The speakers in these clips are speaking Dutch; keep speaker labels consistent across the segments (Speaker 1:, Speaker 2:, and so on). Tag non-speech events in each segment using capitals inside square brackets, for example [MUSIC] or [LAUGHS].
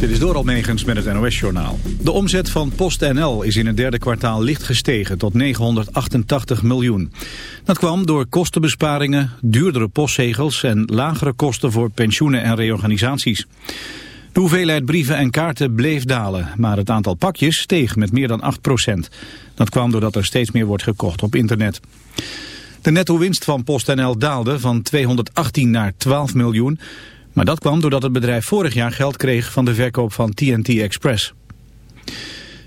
Speaker 1: Dit is door Almegens met het NOS-journaal. De omzet van PostNL is in het derde kwartaal licht gestegen tot 988 miljoen. Dat kwam door kostenbesparingen, duurdere postzegels en lagere kosten voor pensioenen en reorganisaties. De hoeveelheid brieven en kaarten bleef dalen, maar het aantal pakjes steeg met meer dan 8% Dat kwam doordat er steeds meer wordt gekocht op internet. De netto-winst van PostNL daalde van 218 naar 12 miljoen... Maar dat kwam doordat het bedrijf vorig jaar geld kreeg van de verkoop van TNT Express.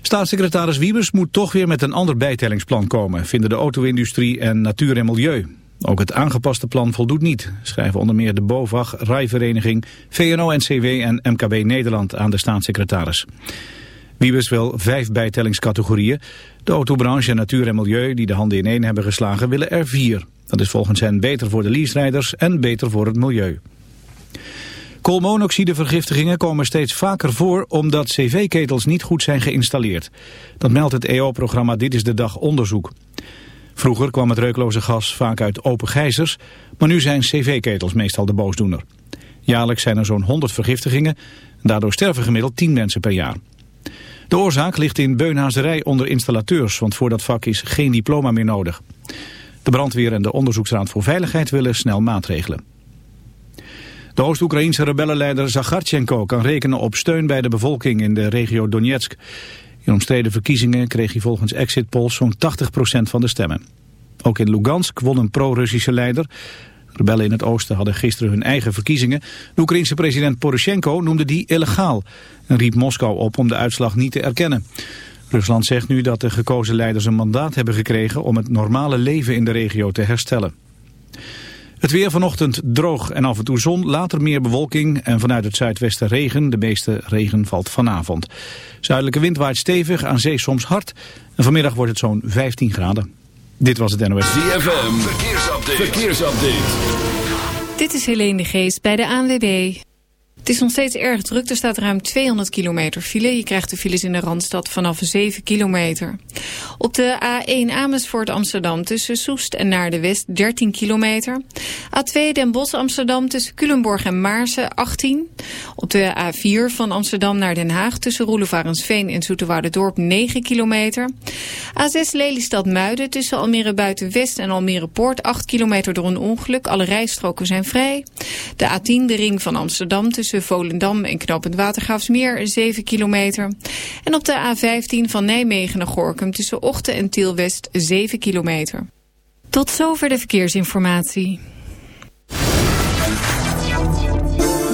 Speaker 1: Staatssecretaris Wiebes moet toch weer met een ander bijtellingsplan komen, vinden de auto-industrie en natuur en milieu. Ook het aangepaste plan voldoet niet, schrijven onder meer de BOVAG, Rijvereniging, VNO-NCW en MKB Nederland aan de staatssecretaris. Wiebes wil vijf bijtellingscategorieën. De autobranche en natuur en milieu, die de handen ineen hebben geslagen, willen er vier. Dat is volgens hen beter voor de leaserijders en beter voor het milieu. Koolmonoxidevergiftigingen komen steeds vaker voor omdat cv-ketels niet goed zijn geïnstalleerd. Dat meldt het EO-programma Dit is de Dag onderzoek. Vroeger kwam het reukloze gas vaak uit open gijzers, maar nu zijn cv-ketels meestal de boosdoener. Jaarlijks zijn er zo'n 100 vergiftigingen, daardoor sterven gemiddeld 10 mensen per jaar. De oorzaak ligt in beunhazerij onder installateurs, want voor dat vak is geen diploma meer nodig. De brandweer en de Onderzoeksraad voor Veiligheid willen snel maatregelen. De Oost-Oekraïnse rebellenleider Zagarchenko kan rekenen op steun bij de bevolking in de regio Donetsk. In omstreden verkiezingen kreeg hij volgens exit polls zo'n 80% van de stemmen. Ook in Lugansk won een pro-Russische leider. Rebellen in het oosten hadden gisteren hun eigen verkiezingen. De Oekraïense president Poroshenko noemde die illegaal en riep Moskou op om de uitslag niet te erkennen. Rusland zegt nu dat de gekozen leiders een mandaat hebben gekregen om het normale leven in de regio te herstellen. Het weer vanochtend droog en af en toe zon, later meer bewolking en vanuit het zuidwesten regen. De meeste regen valt vanavond. Zuidelijke wind waait stevig, aan zee soms hard. En vanmiddag wordt het zo'n 15 graden. Dit was het NOS.
Speaker 2: ZFM, verkeersupdate. verkeersupdate.
Speaker 3: Dit is Helene de Geest bij de ANWB. Het is nog steeds erg druk. Er staat ruim 200 kilometer file. Je krijgt de files in de Randstad vanaf 7 kilometer. Op de A1 Amersfoort Amsterdam tussen Soest en naar de West 13 kilometer. A2 Den Bosch Amsterdam tussen Culemborg en Maarsen 18. Op de A4 van Amsterdam naar Den Haag tussen Roelevarensveen en Dorp 9 kilometer. A6 Lelystad Muiden tussen Almere Buiten West en Almere Poort 8 kilometer door een ongeluk. Alle rijstroken zijn vrij. De A10 de ring van Amsterdam tussen tussen Volendam en Knopend Watergraafsmeer 7 kilometer. En op de A15 van Nijmegen naar Gorkum tussen Ochten en Tielwest 7 kilometer. Tot zover de verkeersinformatie.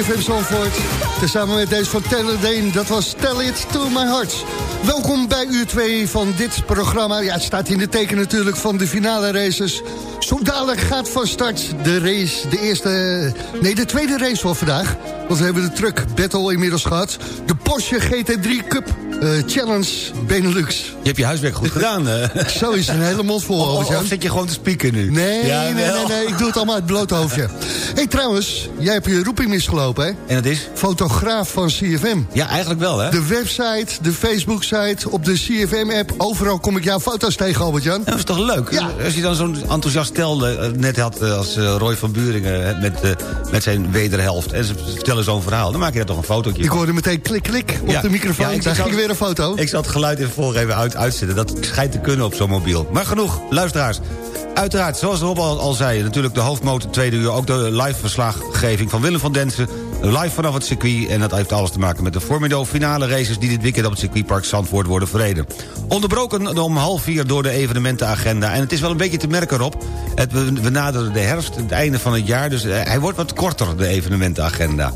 Speaker 4: CFM Zandvoort. Tezamen met deze van Taylor Dane, dat was Tell It To My Heart. Welkom bij uur 2 van dit programma. Ja, het staat in de teken natuurlijk van de finale races. Zo dadelijk gaat van start de race, de eerste... Nee, de tweede race van vandaag. Want we hebben de truck battle inmiddels gehad. De Porsche GT3 Cup uh, Challenge Benelux.
Speaker 5: Je hebt je huiswerk goed gedaan. Uh. [LAUGHS]
Speaker 4: Zo is een hele mond vol.
Speaker 5: Of, of zit je gewoon te spieken nu?
Speaker 4: Nee, ja, nee, nee, nee, ik doe het allemaal uit het blote hoofdje. hey, trouwens, jij hebt je roeping misgelopen, hè?
Speaker 5: En dat is?
Speaker 4: Fotograaf van CFM.
Speaker 5: Ja, eigenlijk wel, hè?
Speaker 4: De website, de Facebook-site, op de CFM-app. Overal kom ik jouw foto's tegen, Albert-Jan.
Speaker 5: Dat is toch leuk? Ja. Als je dan zo'n enthousiast stel uh, net had als Roy van Buringen... met, met zijn wederhelft, en ze vertellen zo'n verhaal... dan maak je daar toch een fotootje
Speaker 4: Ik hoorde meteen klik-klik op ja. de microfoon. Ja, ik daar ging weer een foto.
Speaker 5: Ik zal het geluid even voor even uit, uitzetten. Dat schijnt te kunnen op zo'n mobiel. Maar genoeg, luisteraars. Uiteraard, zoals Rob al, al zei, natuurlijk de hoofdmotor tweede uur... ook de live verslaggeving van Willem van Densen... live vanaf het circuit. En dat heeft alles te maken met de Formido finale races... die dit weekend op het circuitpark Zandvoort worden verreden. Onderbroken om half vier door de evenementenagenda. En het is wel een beetje te merken, Rob. Het, we, we naderen de herfst, het einde van het jaar... dus hij wordt wat korter, de evenementenagenda.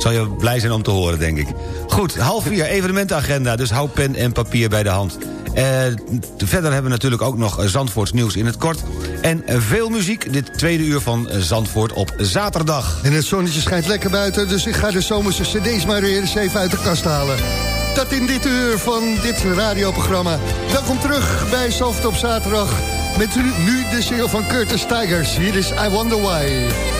Speaker 5: Zal je blij zijn om te horen, denk ik. Goed, half vier, evenementenagenda. Dus hou pen en papier bij de hand. Uh, verder hebben we natuurlijk ook nog Zandvoorts nieuws in het kort. En veel muziek, dit tweede uur van Zandvoort op zaterdag.
Speaker 4: En het zonnetje schijnt lekker buiten, dus ik ga de zomerse cd's maar weer eens even uit de kast halen. Dat in dit uur van dit radioprogramma. Welkom terug bij Zandvoort op zaterdag. Met nu de single van Curtis Tigers. Hier is I Wonder Why.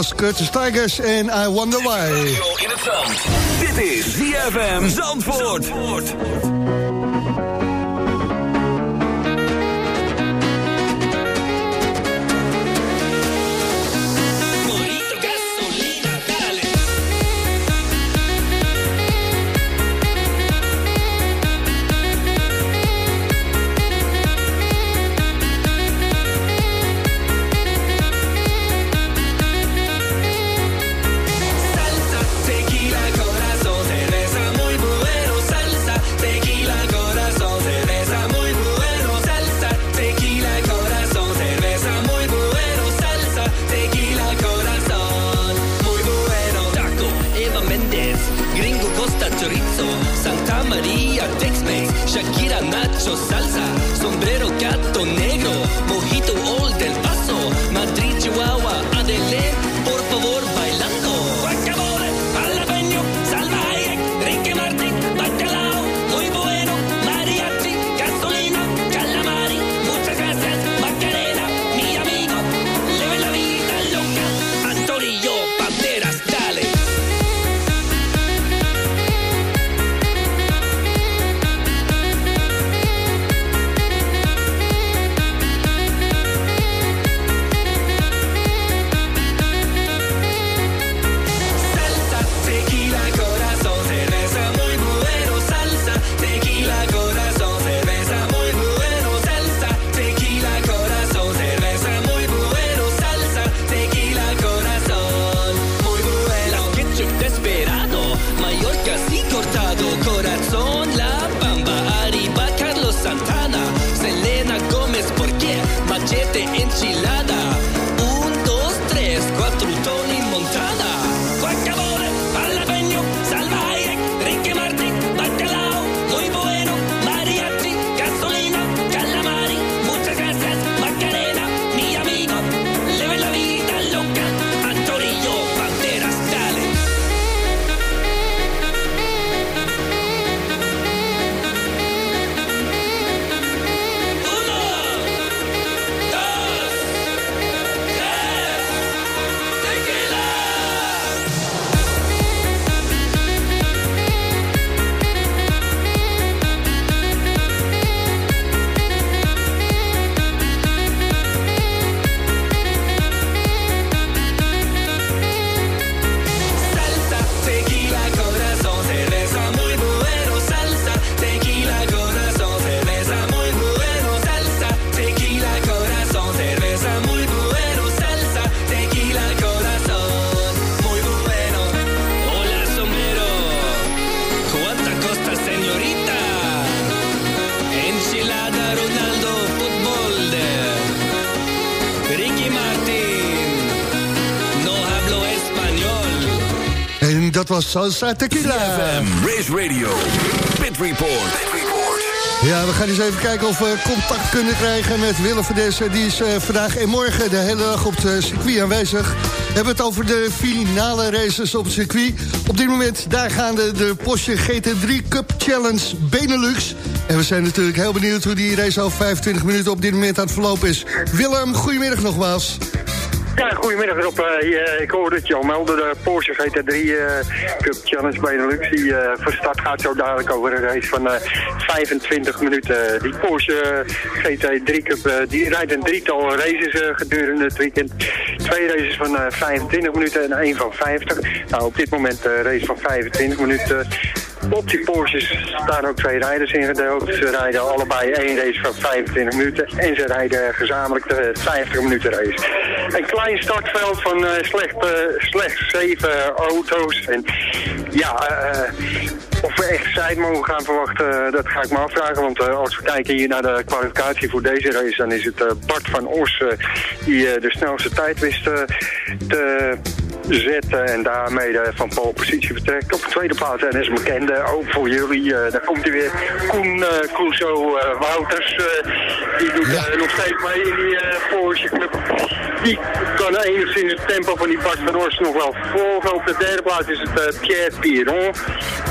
Speaker 4: Was Curtis Tigers en I Wonder Why.
Speaker 2: In het zand. Dit is ZFM Zandvoort.
Speaker 6: Salsa, Shakira, Nacho, Salsa, Sombrero, Gato Negro, Mojito, Old del Salsa Tequila.
Speaker 2: ZFM Race Radio. Pit Report.
Speaker 4: Ja, we gaan eens even kijken of we contact kunnen krijgen met Willem van Dessen. Die is eh, vandaag en morgen de hele dag op het circuit aanwezig. We hebben het over de finale races op het circuit. Op dit moment, daar gaan de, de Porsche GT3 Cup Challenge Benelux. En we zijn natuurlijk heel benieuwd hoe die race al 25 minuten op dit moment aan het verlopen is. Willem, goedemiddag nogmaals.
Speaker 7: Ja, goedemiddag Rob. Eh, je- ik hoorde het je al melden. De Porsche GT3 eh, Cup Challenge Benelux. Die eh van start gaat zo dadelijk over een race van eh, 25 minuten. Die Porsche GT3 Cup eh, die rijdt een drietal races eh, gedurende het weekend. Twee races van eh, 25 minuten en één van 50. Nou, op dit moment een race van 25 minuten. Op die Porsches staan ook twee rijders ingedeeld. Ze rijden allebei één race van 25 minuten. En ze rijden gezamenlijk de 50 minuten race. Een klein startveld van eh, slecht, eh, slechts zeven auto's. En ja, eh, of we echt tijd mogen gaan verwachten, dat ga ik me afvragen. Want als we kijken hier naar de kwalificatie voor deze race... dan is het Bart van Os die de snelste tijd wist te zetten. En daarmee de van pole positie vertrekt. Op de tweede plaats, en is een bekende, ook voor jullie. eh, daar komt hij weer. Koen eh eh, Wouters. eh, die doet eh, nog steeds mee in die eh, Porsche Club. Die eh, kan enigszins het tempo van die Bart van Orst nog wel volgen. Op de derde plaats is het eh, Pierre Piron.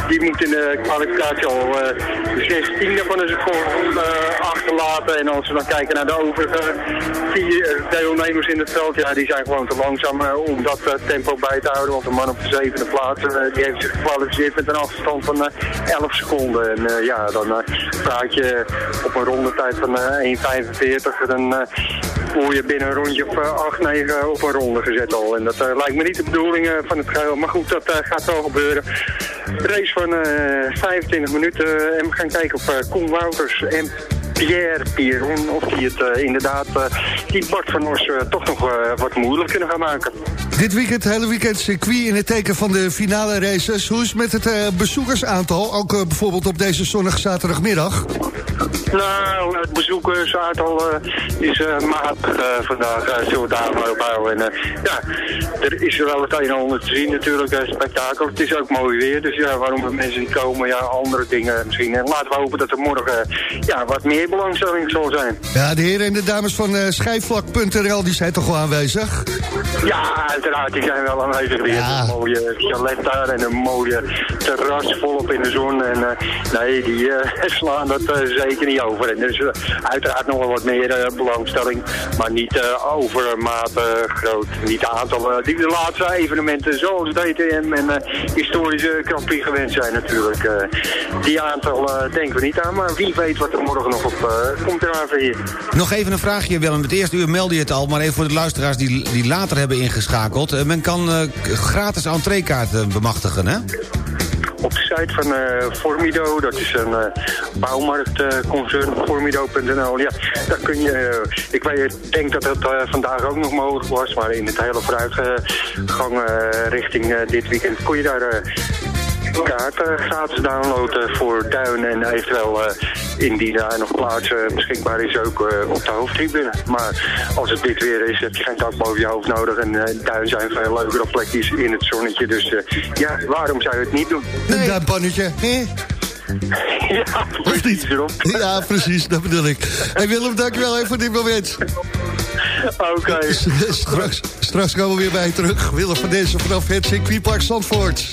Speaker 7: Die moet in de kwalificatie al eh, de 16e van een seconde eh, achterlaten. En als we dan kijken naar de overige vier eh, deelnemers in het veld, ja, die zijn gewoon te langzaam eh, om dat eh, tempo bij te houden. Want de man op de zevende plaats, eh, die heeft zich gekwalificeerd met een afstand van eh, 11 seconden. En eh, ja, dan eh, praat je op een rondetijd van eh, 1,45. Dan eh, word je binnen een rondje of eh, 8, 9 op een ronde gezet al. En dat eh, lijkt me niet de bedoeling eh, van het geheel. Maar goed, dat eh, gaat wel gebeuren. Race van eh, 25 minuten. en we gaan kijken of Koen Wouters en Pierre Piron, of die het eh, inderdaad, eh, die Bart van Os eh, toch nog wat moeilijk kunnen gaan maken.
Speaker 4: Dit weekend, hele weekend circuit in het teken van de finale races. Hoe is het met het bezoekersaantal? Ook bijvoorbeeld op deze zonnige zaterdagmiddag.
Speaker 7: Nou, het bezoekersaantal is matig vandaag. zullen we daar maar op houden. En, ja, er is wel het een en ander te zien natuurlijk, eh, spektakel. Het is ook mooi weer, dus ja, waarom er mensen niet komen, ja, andere dingen misschien. En laten we hopen dat er morgen ja, wat meer belangstelling zal zijn.
Speaker 4: Ja, de heren en de dames van eh schijfvlak.nl die zijn toch wel aanwezig?
Speaker 7: Ja, uiteraard, die zijn wel aanwezig. Die hebben een mooie chalet daar en een mooie terras volop in de zon. En eh, nee, die eh, [LAUGHS] slaan dat zeker niet over. En er is eh, uiteraard nog wel wat meer belangstelling, maar niet overmate groot. Niet de aantallen die de laatste evenementen zoals DTM en eh, historische Prix gewend zijn natuurlijk. Die aantal denken we niet aan, maar wie weet wat er morgen nog op komt eraan hier.
Speaker 5: Nog even een vraagje, Willem. Het eerste uur meldde je het al, maar even voor de luisteraars die, die later hebben ingeschakeld. Eh, men kan eh, gratis entreekaarten bemachtigen, hè?
Speaker 7: op de site van eh, Formido. Dat is een bouwmarktconcern, formido.nl. Ja, daar kun je, ik weet, denk dat dat eh, vandaag ook nog mogelijk was, maar in het hele vooruitgang richting dit weekend kon je daar kaarten gratis downloaden voor Duin en eventueel eh, indien daar nog plaats eh, beschikbaar is ook eh, op de hoofdtribune. Maar als het dit weer is, heb je geen dak boven je hoofd nodig en eh, Duin zijn veel leukere plekjes in het zonnetje. Dus eh, ja, waarom zou je het niet doen?
Speaker 4: Een duimpannetje. hè? [LAUGHS]
Speaker 7: ja, precies erop.
Speaker 4: Ja, precies, dat bedoel ik. Hey Willem, dankjewel even voor dit moment.
Speaker 7: Oké. [LAUGHS]
Speaker 4: straks, straks komen we weer bij je terug. Willem van deze vanaf het circuitpark Zandvoort.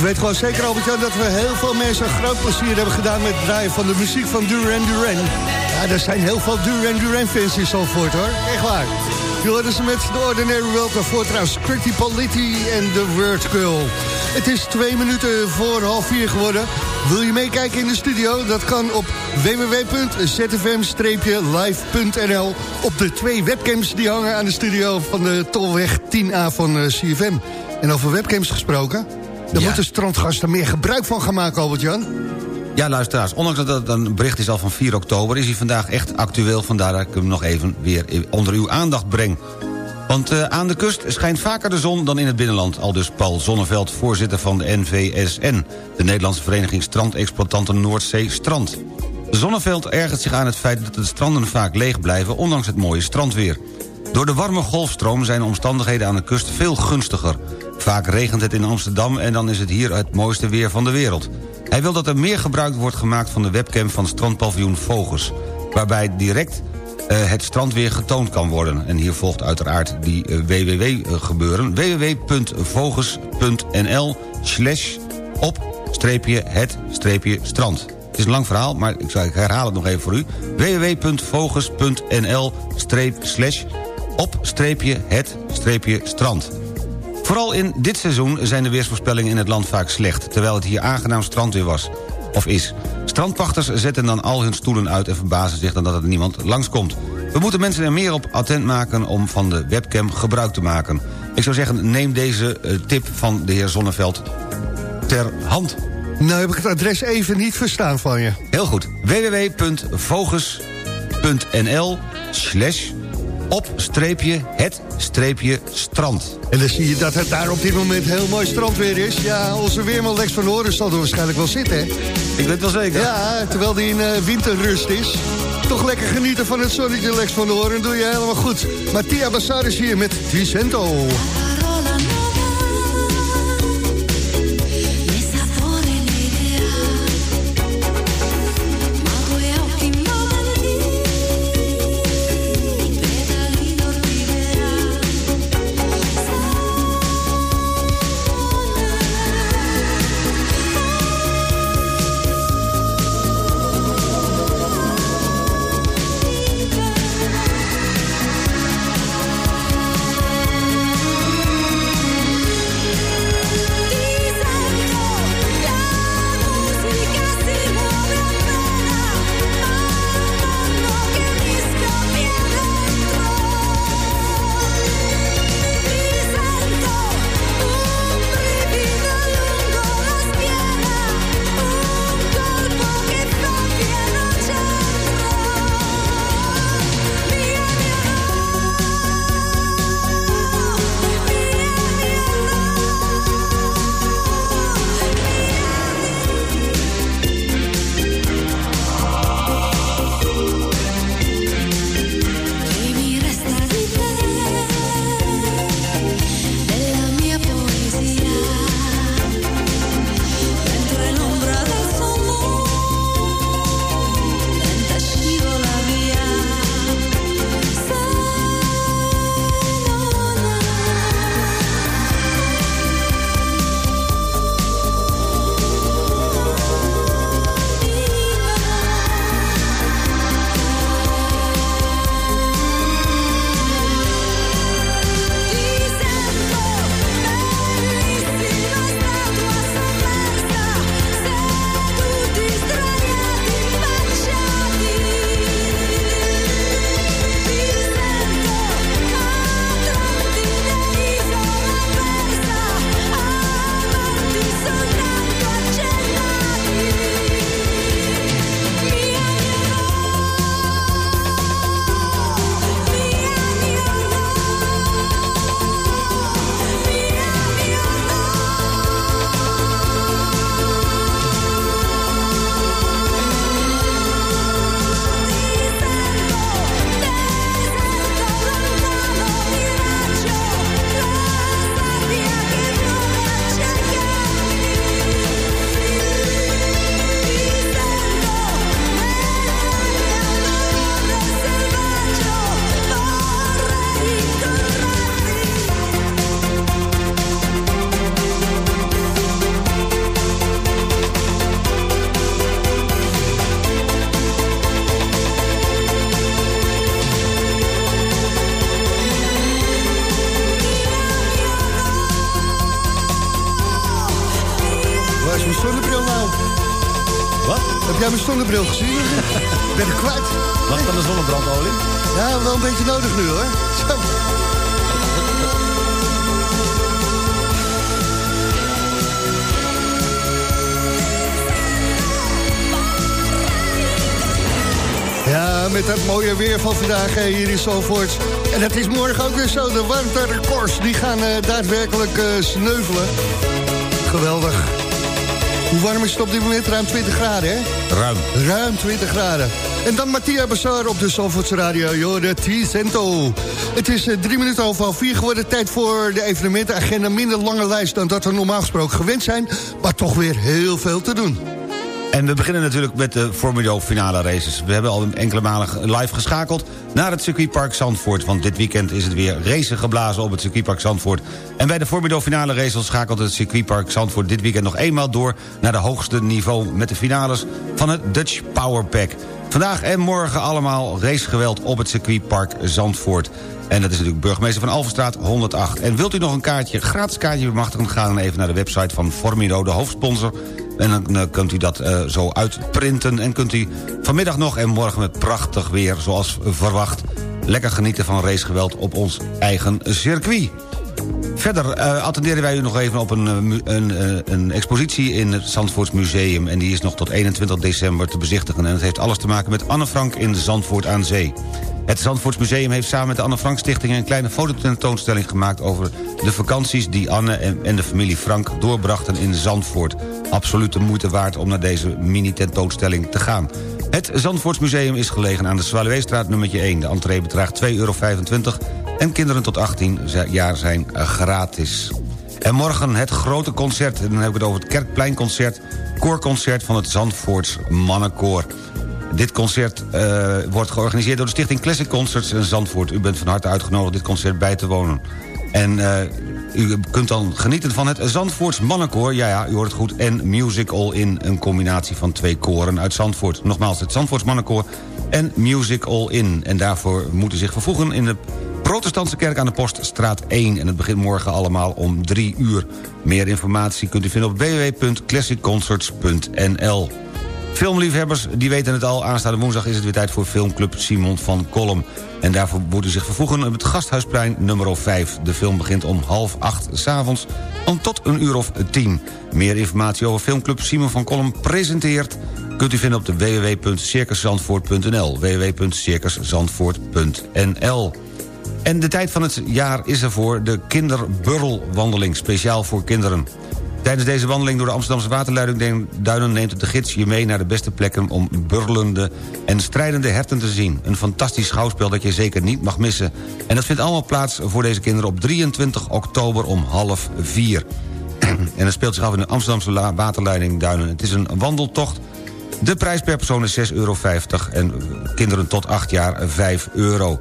Speaker 4: Weet gewoon zeker, Albert-Jan, dat we heel veel mensen groot plezier hebben gedaan... met het draaien van de muziek van Duran Duran. Ja, er zijn heel veel Duran Duran-fans in Zandvoort, hoor. Echt waar. Je hoorde ze met The Ordinary World, daarvoor trouwens Pretty Polity en The Word Girl. Het is twee minuten voor half vier geworden. Wil je meekijken in de studio? Dat kan op www.zfm-live.nl op de twee webcams die hangen aan de studio van de Tolweg 10A van eh, CFM. En over webcams gesproken... Daar
Speaker 5: Ja.
Speaker 4: moeten strandgasten meer gebruik van gaan maken, Albert-Jan.
Speaker 5: Ja, luisteraars, ondanks dat het een bericht is al van 4 oktober... is hij vandaag echt actueel, vandaar dat ik hem nog even weer onder uw aandacht breng. Want eh, aan de kust schijnt vaker de zon dan in het binnenland... al dus Paul Zonneveld, voorzitter van de NVSN... de Nederlandse Vereniging Strandexploitanten Noordzee Strand. Zonneveld ergert zich aan het feit dat de stranden vaak leeg blijven... ondanks het mooie strandweer. Door de warme golfstroom zijn de omstandigheden aan de kust veel gunstiger. Vaak regent het in Amsterdam en dan is het hier het mooiste weer van de wereld. Hij wil dat er meer gebruik wordt gemaakt van de webcam van strandpaviljoen Vogels... waarbij direct eh, het strandweer getoond kan worden. En hier volgt uiteraard die eh, www-gebeuren. www.vogels.nl slash op streepje het streepje strand. Het is een lang verhaal, maar ik, herhaal het nog even voor u. www.vogels.nl slash op streepje het streepje strand. Vooral in dit seizoen zijn de weersvoorspellingen in het land vaak slecht... terwijl het hier aangenaam strandweer was. Of is. Strandpachters zetten dan al hun stoelen uit... en verbazen zich dan dat er niemand langskomt. We moeten mensen er meer op attent maken... om van de webcam gebruik te maken. Ik zou zeggen, neem deze eh, tip van de heer Zonneveld ter hand.
Speaker 4: Nou heb ik het adres even niet verstaan van je.
Speaker 5: Heel goed. www.vogels.nl slash op streepje het streepje strand.
Speaker 4: En dan zie je dat het daar op dit moment heel mooi strandweer is. Ja, onze weerman Lex van Horen zal er waarschijnlijk wel zitten, hè?
Speaker 5: Ik weet wel zeker.
Speaker 4: Ja, terwijl die in eh, winterrust is. Toch lekker genieten van het zonnetje, Lex van Horen. Doe je helemaal goed. Mattia Bassar is hier met Vicento. Met dat mooie weer van vandaag eh, hier in Zalvoort. En het is morgen ook weer zo. De warmterecords die gaan eh, daadwerkelijk eh, sneuvelen. Geweldig. Hoe warm is het op dit moment? Ruim 20 graden, hè?
Speaker 5: Ruim.
Speaker 4: Ruim 20 graden. En dan Mattia Bassar op de Zalvoortse Radio, Jorde T-Cento. Het is drie minuten over half vier geworden. Tijd voor de evenementenagenda. Minder lange lijst dan dat we normaal gesproken gewend zijn. Maar toch weer heel veel te doen.
Speaker 5: En we beginnen natuurlijk met de Formido finale races. We hebben al enkele malen live geschakeld naar het circuitpark Zandvoort. Want dit weekend is het weer racen geblazen op het circuitpark Zandvoort. En bij de Formido finale races schakelt het circuitpark Zandvoort dit weekend nog eenmaal door... naar de hoogste niveau met de finales van het Dutch Power Pack. Vandaag en morgen allemaal racegeweld op het circuitpark Zandvoort. En dat is natuurlijk burgemeester van Alverstraat 108. En wilt u nog een kaartje, gratis kaartje bemachtigen... ga dan even naar de website van Formido, de hoofdsponsor... En dan kunt u dat eh, zo uitprinten. En kunt u vanmiddag nog en morgen met prachtig weer, zoals verwacht... lekker genieten van racegeweld op ons eigen circuit. Verder eh, attenderen wij u nog even op een, eh, een, een expositie in het Zandvoorts Museum. En die is nog tot 21 december te bezichtigen. En het heeft alles te maken met Anne Frank in Zandvoort aan Zee. Het Zandvoorts Museum heeft samen met de Anne Frank Stichting... een kleine fototentoonstelling gemaakt over de vakanties... die Anne en, en de familie Frank doorbrachten in Zandvoort. Absoluut de moeite waard om naar deze mini-tentoonstelling te gaan. Het Zandvoorts Museum is gelegen aan de Zwaluweestraat nummertje 1. De entree bedraagt 2,25 euro en kinderen tot 18 jaar zijn gratis. En morgen het grote concert, en dan heb ik het over het Kerkpleinconcert... koorconcert van het Zandvoorts Mannenkoor. Dit concert eh, wordt georganiseerd door de Stichting Classic Concerts in Zandvoort. U bent van harte uitgenodigd dit concert bij te wonen. En eh, u kunt dan genieten van het Zandvoorts Mannenkoor. Ja, ja, u hoort het goed. En Music All In, een combinatie van twee koren uit Zandvoort. Nogmaals, het Zandvoorts Mannenkoor en Music All In. En daarvoor moeten zich vervoegen in de Protestantse Kerk aan de Poststraat 1. En het begint morgen allemaal om 3 uur. Meer informatie kunt u vinden op www.classicconcerts.nl. Filmliefhebbers, die weten het al. Aanstaande woensdag is het weer tijd voor filmclub Simon van Kolm. En daarvoor moet u zich vervoegen op het Gasthuisplein nummer 5. De film begint om half acht s'avonds om tot een uur of tien. Meer informatie over filmclub Simon van Kolm presenteert... kunt u vinden op de www.circuszandvoort.nl www.circuszandvoort.nl En de tijd van het jaar is er voor de kinderburrelwandeling... speciaal voor kinderen. Tijdens deze wandeling door de Amsterdamse waterleidingduinen... neemt de gids je mee naar de beste plekken om burlende en strijdende herten te zien. Een fantastisch schouwspel dat je zeker niet mag missen. En dat vindt allemaal plaats voor deze kinderen op 23 oktober om half vier. [CLEARS THROAT] En dat speelt zich af in de Amsterdamse waterleidingduinen. Het is een wandeltocht. De prijs per persoon is 6,50 euro en kinderen tot 8 jaar 5 euro.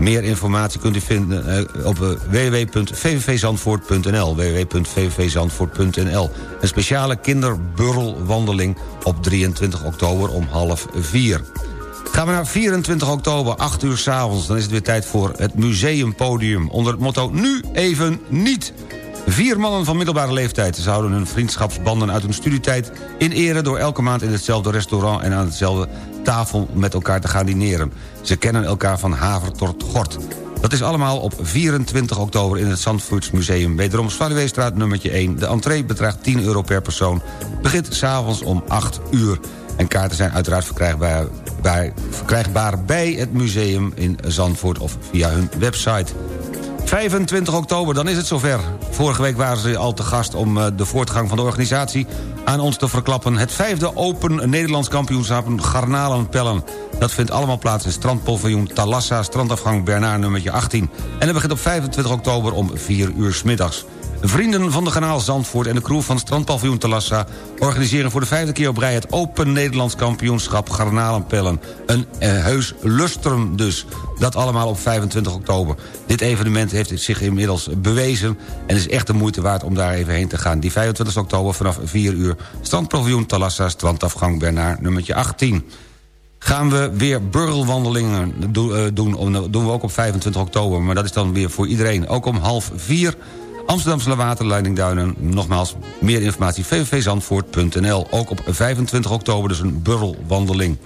Speaker 5: Meer informatie kunt u vinden eh, op eh, www.vvvzandvoort.nl www.vvvzandvoort.nl Een speciale kinderburrelwandeling op 23 oktober om half vier. Gaan we naar 24 oktober, 8 uur s'avonds. Dan is het weer tijd voor het museumpodium. Onder het motto Nu even niet. Vier mannen van middelbare leeftijd zouden hun vriendschapsbanden uit hun studietijd in ere door elke maand in hetzelfde restaurant en aan hetzelfde tafel met elkaar te gaan dineren. Ze kennen elkaar van haver tot gort. Dat is allemaal op 24 oktober in het Zandvoorts Museum. Wederom Zwaluweestraat nummertje 1. De entree bedraagt 10 euro per persoon. Begint s'avonds om 8 uur. En kaarten zijn uiteraard verkrijgbaar bij, verkrijgbaar bij het museum in Zandvoort of via hun website. 25 oktober, dan is het zover. Vorige week waren ze al te gast om eh, de voortgang van de organisatie aan ons te verklappen. Het vijfde Open Nederlands kampioenschap Garnalenpellen. Dat vindt allemaal plaats in strandpaviljoen Talassa, strandafgang Bernard nummertje 18. En dat begint op 25 oktober om 4 uur middags. Vrienden van de Kanaal Zandvoort en de crew van Strandpaviljoen Talassa... organiseren voor de vijfde keer op rij het Open Nederlands kampioenschap Garnalenpellen. Een eh, heus lustrum dus. Dat allemaal op 25 oktober. Dit evenement heeft zich inmiddels bewezen... en is echt de moeite waard om daar even heen te gaan. Die 25 oktober vanaf 4 uur. Strandpaviljoen Talassa, strandafgang Bernard nummertje 18. Gaan we weer burgelwandelingen eh, doen, doen we ook op 25 oktober. Maar dat is dan weer voor iedereen. Ook om half vier Amsterdamse waterleiding Duinen. Nogmaals, meer informatie vvvzandvoort.nl. Ook op 25 oktober dus een burrelwandeling.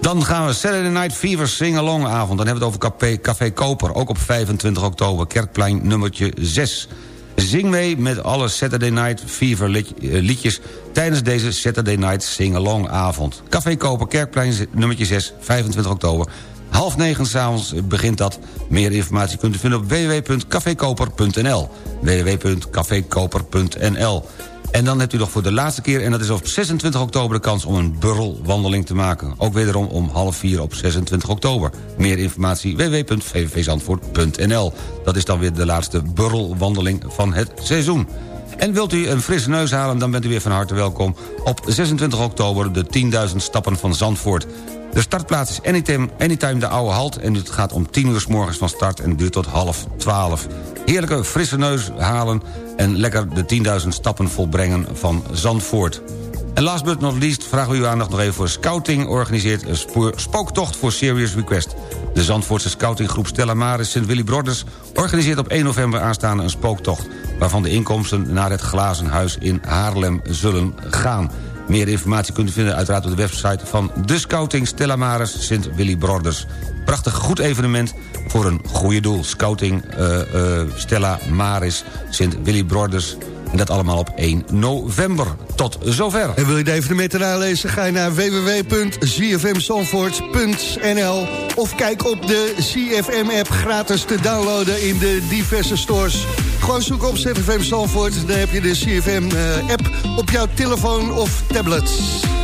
Speaker 5: Dan gaan we Saturday Night Fever Sing-Along avond. Dan hebben we het over Café, Koper. Ook op 25 oktober, Kerkplein nummertje 6. Zing mee met alle Saturday Night Fever eh, liedjes... tijdens deze Saturday Night Sing-Along avond. Café Koper, Kerkplein nummertje 6, 25 oktober. Half negen s'avonds begint dat. Meer informatie kunt u vinden op www.cafekoper.nl www.cafekoper.nl En dan hebt u nog voor de laatste keer... en dat is op 26 oktober de kans om een burrelwandeling te maken. Ook wederom om half vier op 26 oktober. Meer informatie www.vvvzandvoort.nl Dat is dan weer de laatste burrelwandeling van het seizoen. En wilt u een frisse neus halen, dan bent u weer van harte welkom... op 26 oktober de 10.000 stappen van Zandvoort. De startplaats is anytime, anytime de oude halt... en het gaat om 10 uur s morgens van start en duurt tot half 12. Heerlijke frisse neus halen en lekker de 10.000 stappen volbrengen van Zandvoort. En last but not least vragen we uw aandacht nog even voor Scouting... organiseert een spooktocht voor Serious Request. De Zandvoortse scoutinggroep Stella Maris Sint Willy Broders... organiseert op 1 november aanstaande een spooktocht... waarvan de inkomsten naar het Glazen Huis in Haarlem zullen gaan. Meer informatie kunt u vinden uiteraard op de website van de Scouting Stella Maris Sint Willy Broders. Prachtig goed evenement voor een goede doel. Scouting eh, eh, Stella Maris Sint Willy Broders. En dat allemaal op 1 november. Tot zover.
Speaker 8: En wil je de evenementen nalezen? Ga je naar www.zfmzandvoort.nl of kijk op de CFM-app gratis te downloaden in de diverse stores. Gewoon zoek op ZFM Zandvoort, dan heb je de CFM-app op jouw telefoon of tablet.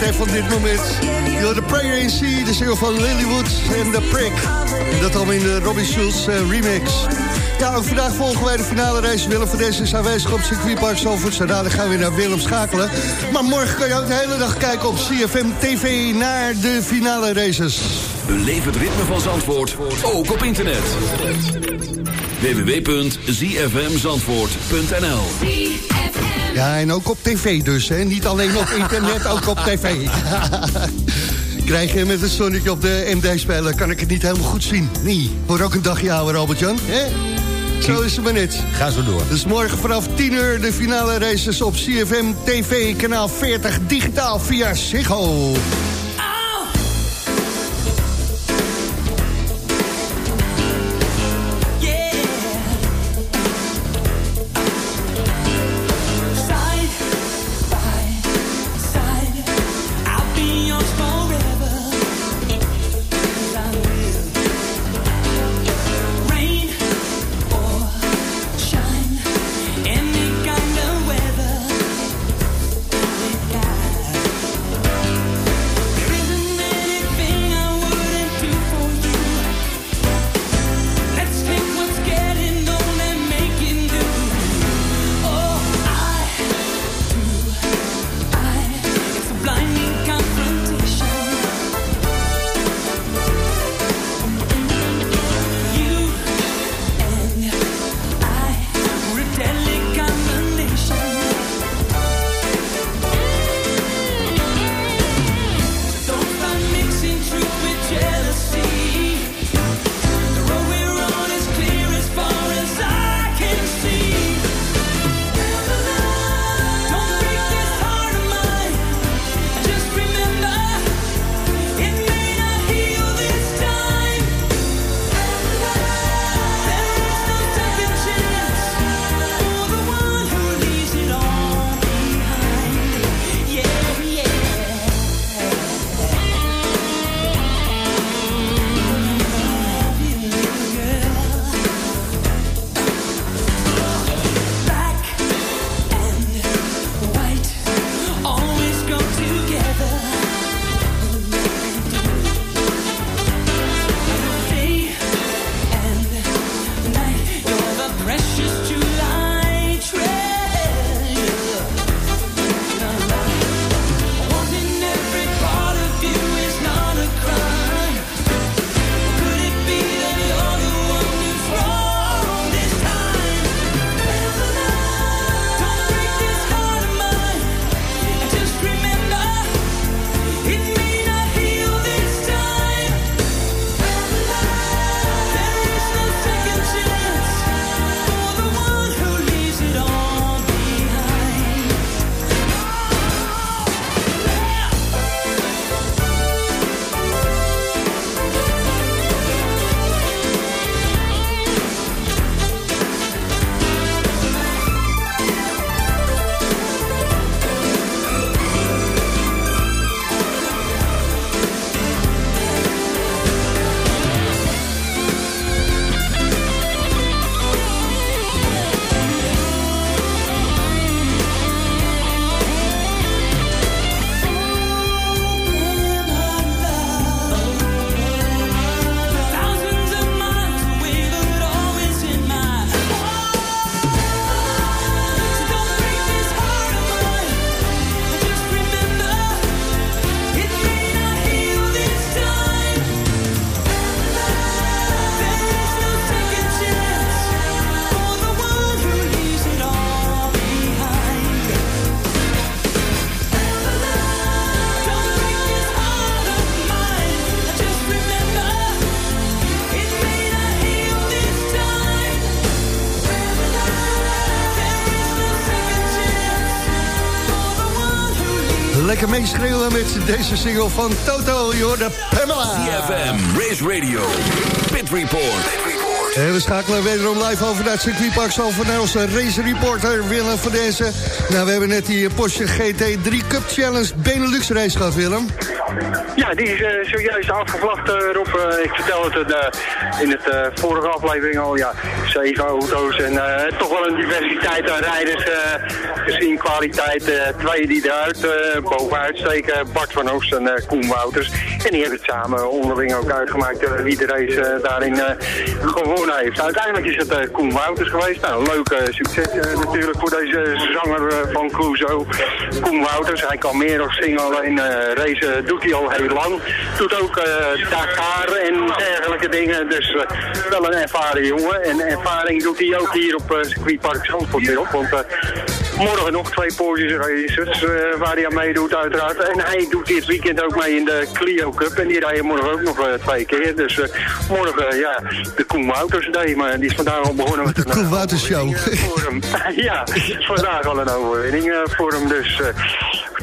Speaker 8: Van dit moment. Yo, The Prayer in Sea, de single van Lilywood en The Prick. Dat allemaal in de Robbie Schulz eh, remix. Ja, vandaag volgen wij de finale race. Willem van Dessen is aanwezig op circuitpark Zalvoort. Zo gaan we naar Willem schakelen. Maar morgen kan je ook de hele dag kijken op CFM TV naar de finale races.
Speaker 2: Beleef het ritme van Zandvoort, ook op internet. www.zfmzandvoort.nl
Speaker 8: Ja, en ook op tv dus, hè. Niet alleen op internet, ook op tv. [LAUGHS]
Speaker 9: Krijg je met een zonnetje op de MD-speler, kan ik het niet helemaal goed zien. Nee, wordt ook een dagje ouder, Albert-Jan. hè? Zo is het maar net.
Speaker 5: Ga zo door.
Speaker 9: Dus morgen vanaf 10 uur de finale races op CFM TV, kanaal 40, digitaal via Ziggo. Met deze single van Toto, je hoort de Pamela.
Speaker 2: CFM, Race Radio, Pit Report.
Speaker 9: En we schakelen wederom live over naar het circuitpark Zalvoort naar onze race reporter Willem van Dezen. Nou, we hebben net die Porsche GT3 Cup Challenge Benelux race gehad, Willem.
Speaker 10: Ja, die is eh, zojuist afgevlacht, eh, Rob. Eh, ik vertelde het in het eh, vorige aflevering al. Ja, zeven auto's en eh, toch wel een diversiteit aan rijders eh, gezien kwaliteit. eh, twee die eruit eh, bovenuit steken. Bart van Oost en eh, Koen Wouters. En die hebben het samen onderling ook uitgemaakt wie de race daarin gewonnen heeft. Uiteindelijk is het Koen Wouters geweest. Nou, leuk succes natuurlijk voor deze zanger van Cruzo. Koen Wouters, hij kan meer of zingen. Alleen race doet hij al heel lang. Doet ook Dakar en dergelijke dingen. Dus wel een ervaren jongen. En ervaring doet hij ook hier op circuitpark Zandvoort weer op. Want morgen nog twee Porsche races eh, waar hij aan meedoet uiteraard. En hij doet dit weekend ook mee in de Clio Cup. En die rijden morgen ook nog eh, twee keer. Dus eh, morgen, ja, de Koen Wouters Day. Maar die is vandaag al begonnen met
Speaker 11: De
Speaker 10: een...
Speaker 11: Koen Wouters Show.
Speaker 10: overwinning, voor hem. [LAUGHS] ja, vandaag al een overwinning voor hem. Dus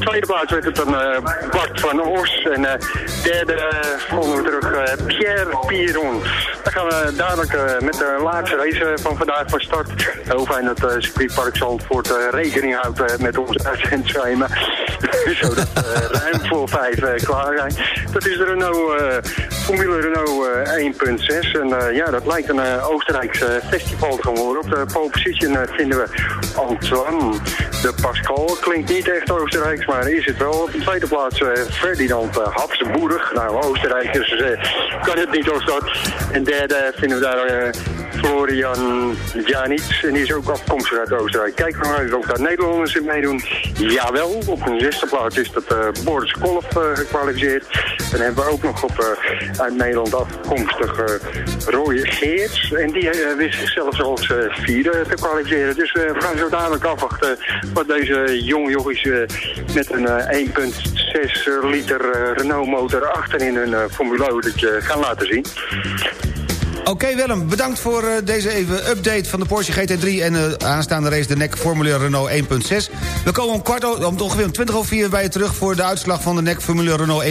Speaker 10: tweede plaats werd het dan eh, Bart van Os. En eh, derde eh, vonden we terug Pierre Piron. Dan gaan we dadelijk met de laatste race van vandaag van start. Heel fijn dat circuitpark Zandvoort rekening houdt met ons uitzendschema. [LAUGHS] Zodat we ruim voor vijf klaar zijn. Dat is de Renault, eh, Formule Renault eh, 1.6. En eh, ja, dat lijkt een eh, Oostenrijks eh, festival geworden. Op de pole position eh, vinden we Antoine de Pascal. Klinkt niet echt Oostenrijks, maar is het wel. Op de tweede plaats eh, Ferdinand Habsburg. Nou, Oostenrijkers eh, kan het niet als dat. En derde vinden we daar eh, Florian Janits. En die is ook afkomstig uit Oostenrijk. Kijk maar eens of daar Nederlanders in meedoen. Jawel, op een zesde plaats is dat eh, Boris Kolf eh, gekwalificeerd. Dan hebben we ook nog op eh, uit Nederland afkomstig Roy Geerts. En die wist zichzelf als vierde te kwalificeren. Dus we gaan zo dadelijk afwachten wat deze jonge eh, met een eh, 1,6 liter Renault motor achterin hun uh, Formule gaan laten zien.
Speaker 5: Oké Willem, bedankt voor eh, deze even update van de Porsche GT3... en de aanstaande race de NEC Formule Renault 1.6. We komen om, kwart om ongeveer om 20 over 4 bij je terug... voor de uitslag van de NEC Formule Renault 1.6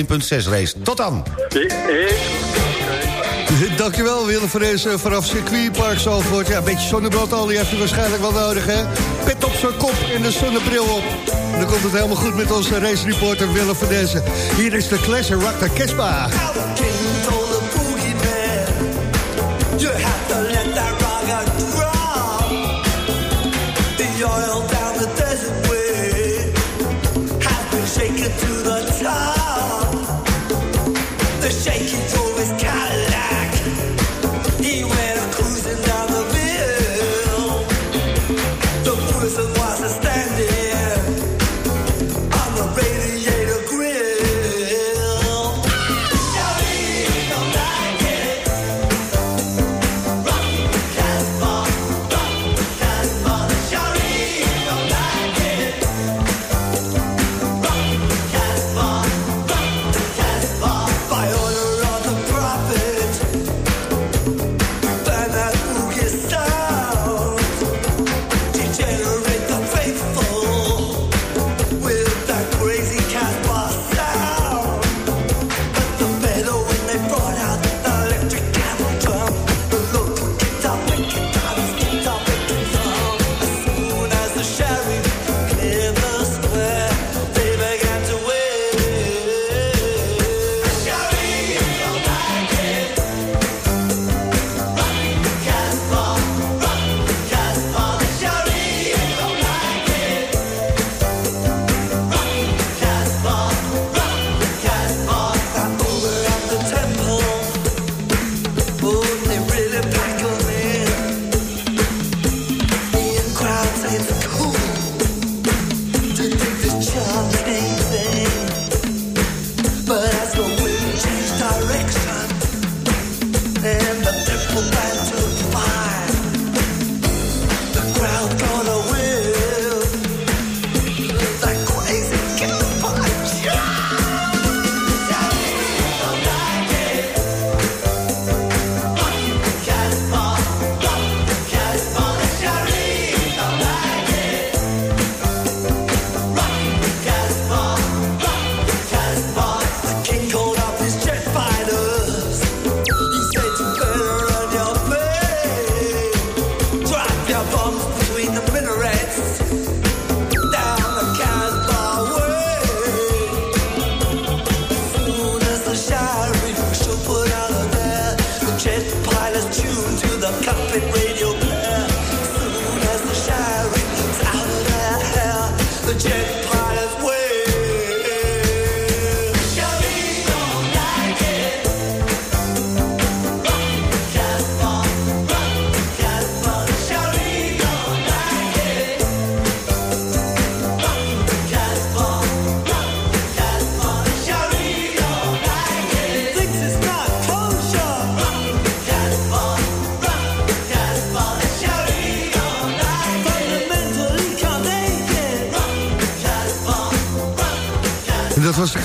Speaker 5: race. Tot dan! [LAUGHS]
Speaker 11: Dankjewel Willem van deze vanaf circuitpark Zalvoort. Ja, een beetje zonnebrandolie heeft u waarschijnlijk wel nodig, hè? Pet op zijn kop en de zonnebril op. En dan komt het helemaal goed met onze race reporter Willem van deze. Hier is de Clash Rock de Kespa.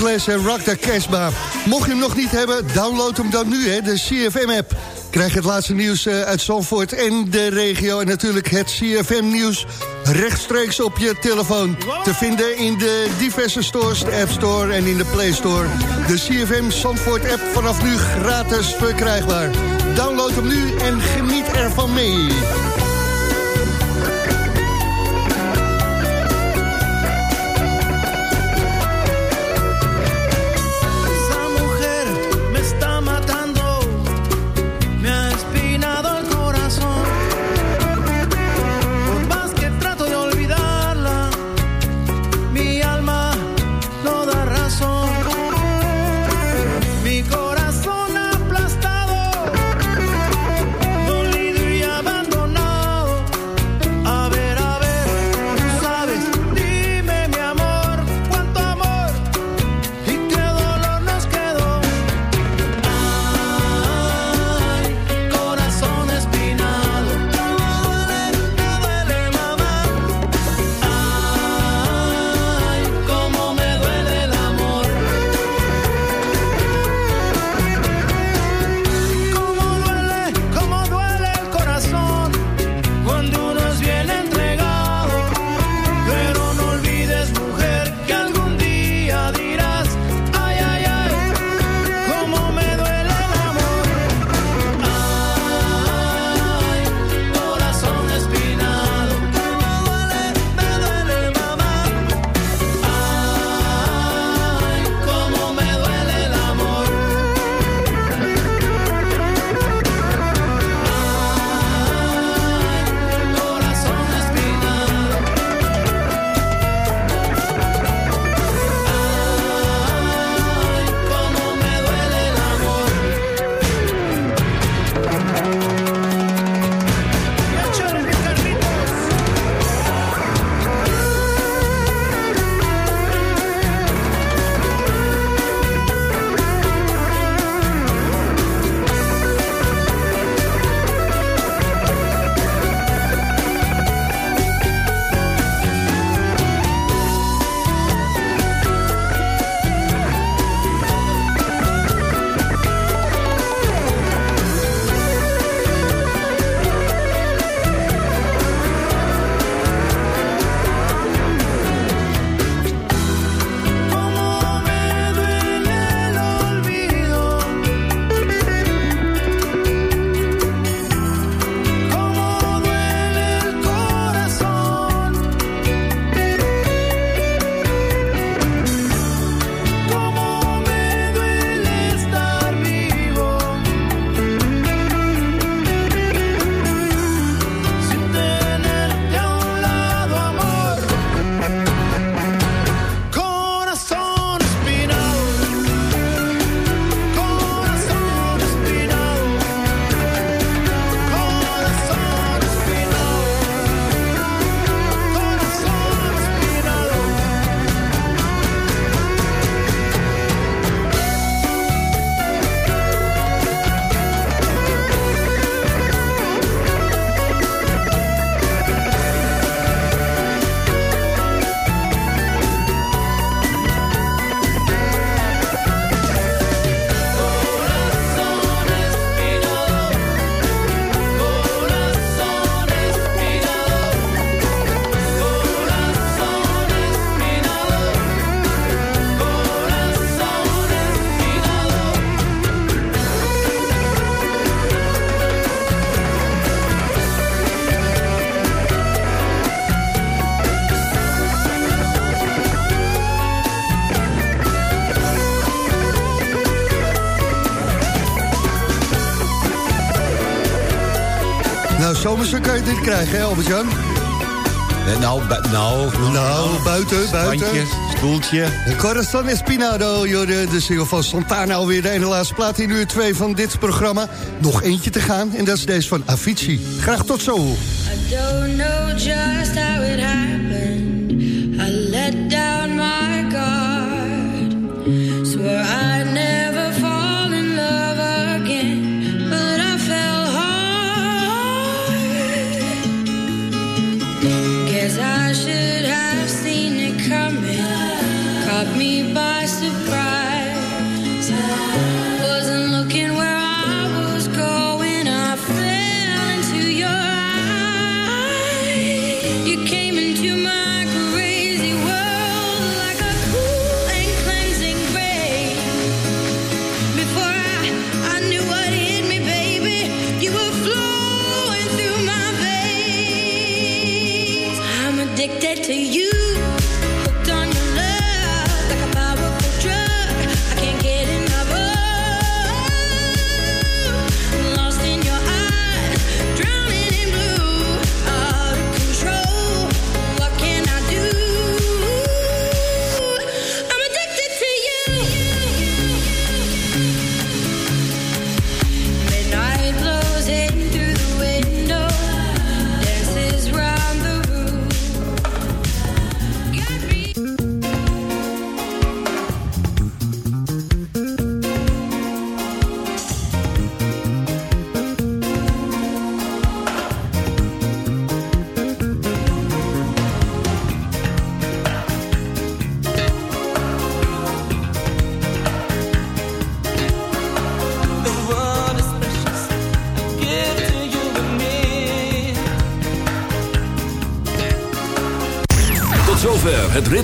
Speaker 12: Clash en Rock the Casbah. Mocht je hem nog niet hebben, download hem dan nu, hè, de CFM-app. Krijg het laatste nieuws eh, uit Zandvoort en de regio. En natuurlijk het CFM-nieuws rechtstreeks op je telefoon. Te vinden in de diverse stores, de App Store en in de Play Store. De CFM Zandvoort-app vanaf nu gratis verkrijgbaar. Download hem nu en geniet ervan mee. Nou, zomers kan je dit krijgen, hè Albert-Jan?
Speaker 5: Eh, Nou, bu- nou,
Speaker 12: Nou, buiten, buiten.
Speaker 5: Bandje, stoeltje.
Speaker 12: Corazon Espinado, joh, de, de single van Santana alweer de ene laatste plaat in uur 2 van dit programma. Nog eentje te gaan en dat is deze van Avicii. Graag tot zo.
Speaker 13: I don't know just how it happened.